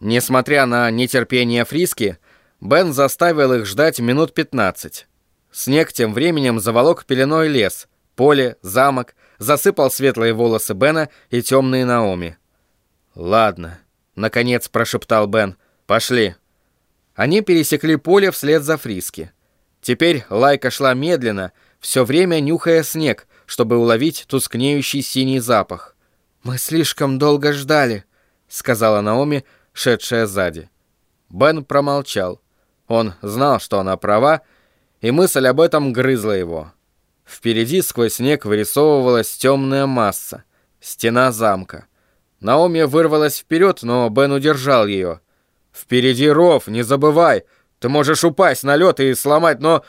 Несмотря на нетерпение Фриски, Бен заставил их ждать минут 15. Снег тем временем заволок пеленой лес, поле, замок, засыпал светлые волосы Бена и темные Наоми. «Ладно», — наконец прошептал Бен, — «пошли». Они пересекли поле вслед за Фриски. Теперь Лайка шла медленно, все время нюхая снег, чтобы уловить тускнеющий синий запах. «Мы слишком долго ждали», — сказала Наоми, шедшая сзади. Бен промолчал. Он знал, что она права, и мысль об этом грызла его. Впереди сквозь снег вырисовывалась темная масса, стена замка. Наоми вырвалась вперед, но Бен удержал ее. «Впереди ров, не забывай! Ты можешь упасть на лед и сломать, но...»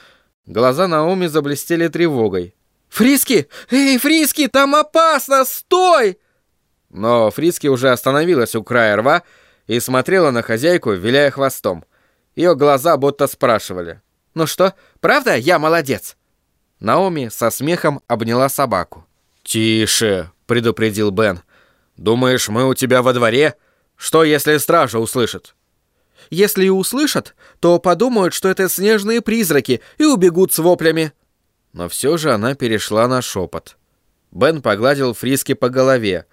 Глаза Наоми заблестели тревогой. «Фриски! Эй, Фриски, там опасно! Стой!» Но Фриски уже остановилась у края рва и смотрела на хозяйку, виляя хвостом. Ее глаза будто спрашивали. «Ну что, правда я молодец?» Наоми со смехом обняла собаку. «Тише!» — предупредил Бен. «Думаешь, мы у тебя во дворе? Что, если стража услышит?» «Если и услышат, то подумают, что это снежные призраки и убегут с воплями». Но все же она перешла на шепот. Бен погладил Фриски по голове.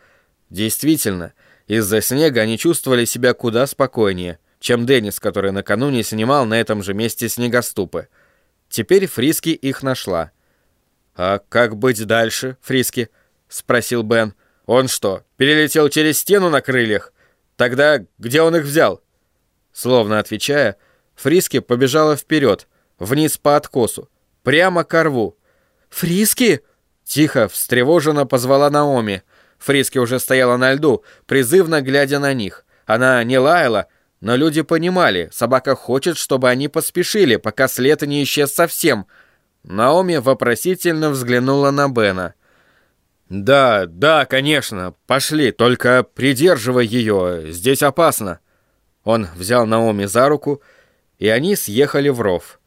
Действительно, из-за снега они чувствовали себя куда спокойнее, чем Деннис, который накануне снимал на этом же месте снегоступы. Теперь Фриски их нашла. «А как быть дальше, Фриски?» — спросил Бен. «Он что, перелетел через стену на крыльях? Тогда где он их взял?» Словно отвечая, Фриски побежала вперед, вниз по откосу, прямо к рву. «Фриски!» — тихо, встревоженно позвала Наоми — Фриски уже стояла на льду, призывно глядя на них. Она не лаяла, но люди понимали, собака хочет, чтобы они поспешили, пока след не исчез совсем. Наоми вопросительно взглянула на Бена. «Да, да, конечно, пошли, только придерживай ее, здесь опасно». Он взял Наоми за руку, и они съехали в ров.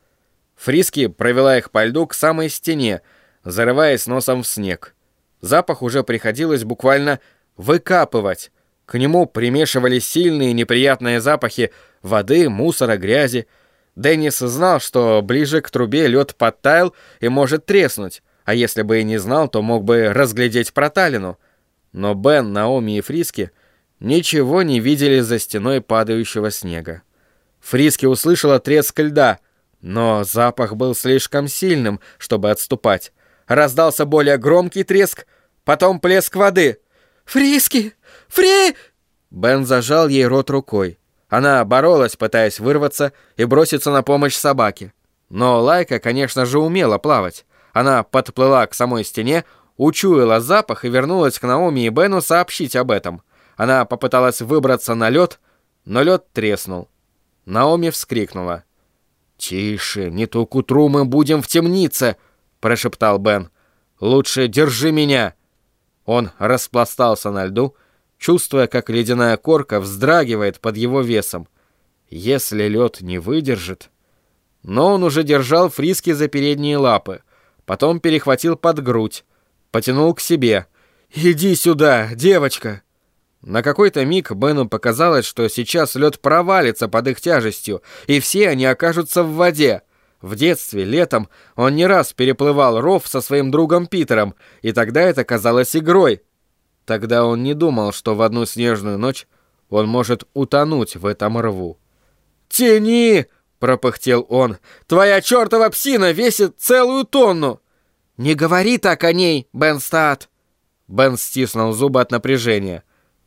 Фриски провела их по льду к самой стене, зарываясь носом в снег. Запах уже приходилось буквально выкапывать. К нему примешивались сильные неприятные запахи воды, мусора, грязи. Деннис знал, что ближе к трубе лед подтаял и может треснуть, а если бы и не знал, то мог бы разглядеть проталину. Но Бен, Наоми и Фриски ничего не видели за стеной падающего снега. Фриски услышала треск льда, но запах был слишком сильным, чтобы отступать. Раздался более громкий треск, потом плеск воды. «Фриски! Фри!» Бен зажал ей рот рукой. Она боролась, пытаясь вырваться и броситься на помощь собаке. Но Лайка, конечно же, умела плавать. Она подплыла к самой стене, учуяла запах и вернулась к Наоми и Бену сообщить об этом. Она попыталась выбраться на лед, но лед треснул. Наоми вскрикнула. «Тише, не то к утру мы будем в темнице!» — прошептал Бен. «Лучше держи меня!» Он распластался на льду, чувствуя, как ледяная корка вздрагивает под его весом. Если лед не выдержит... Но он уже держал Фриски за передние лапы, потом перехватил под грудь, потянул к себе. «Иди сюда, девочка!» На какой-то миг Бену показалось, что сейчас лед провалится под их тяжестью, и все они окажутся в воде. В детстве, летом, он не раз переплывал ров со своим другом Питером, и тогда это казалось игрой. Тогда он не думал, что в одну снежную ночь он может утонуть в этом рву. «Тяни!» — пропыхтел он. «Твоя чертова псина весит целую тонну!» «Не говори так о ней, Бен Стат!» Бен стиснул зубы от напряжения.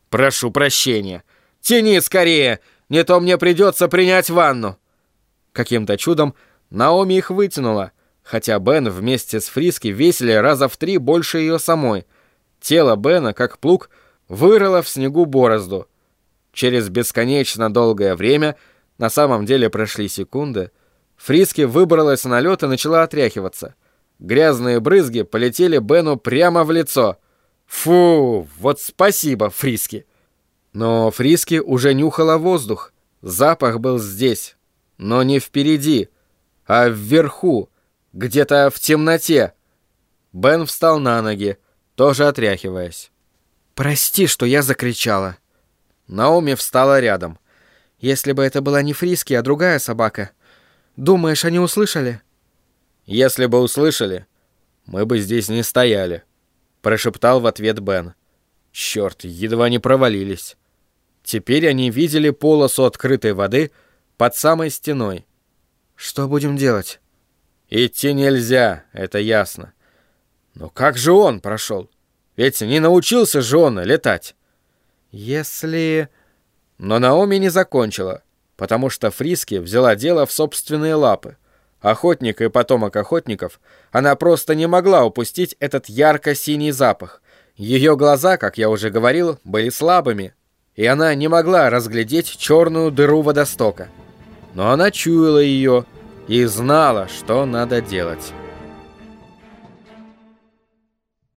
«Прошу прощения. Тяни скорее, не то мне придется принять ванну!» Каким-то чудом Наоми их вытянула, хотя Бен вместе с Фриски весили раза в три больше ее самой. Тело Бена, как плуг, вырыло в снегу борозду. Через бесконечно долгое время, на самом деле прошли секунды, Фриски выбралась на лед и начала отряхиваться. Грязные брызги полетели Бену прямо в лицо. «Фу, вот спасибо, Фриски!» Но Фриски уже нюхала воздух. Запах был здесь, но не впереди — а вверху, где-то в темноте. Бен встал на ноги, тоже отряхиваясь. «Прости, что я закричала». Наоми встала рядом. Если бы это была не Фриски, а другая собака. Думаешь, они услышали?» «Если бы услышали, мы бы здесь не стояли», — прошептал в ответ Бен. «Черт, едва не провалились». Теперь они видели полосу открытой воды под самой стеной. «Что будем делать?» «Идти нельзя, это ясно. Но как же он прошел? Ведь не научился же он летать». «Если...» Но Наоми не закончила, потому что Фриски взяла дело в собственные лапы. Охотник и потомок охотников, она просто не могла упустить этот ярко-синий запах. Ее глаза, как я уже говорил, были слабыми, и она не могла разглядеть черную дыру водостока. Но она чуяла ее и знала, что надо делать.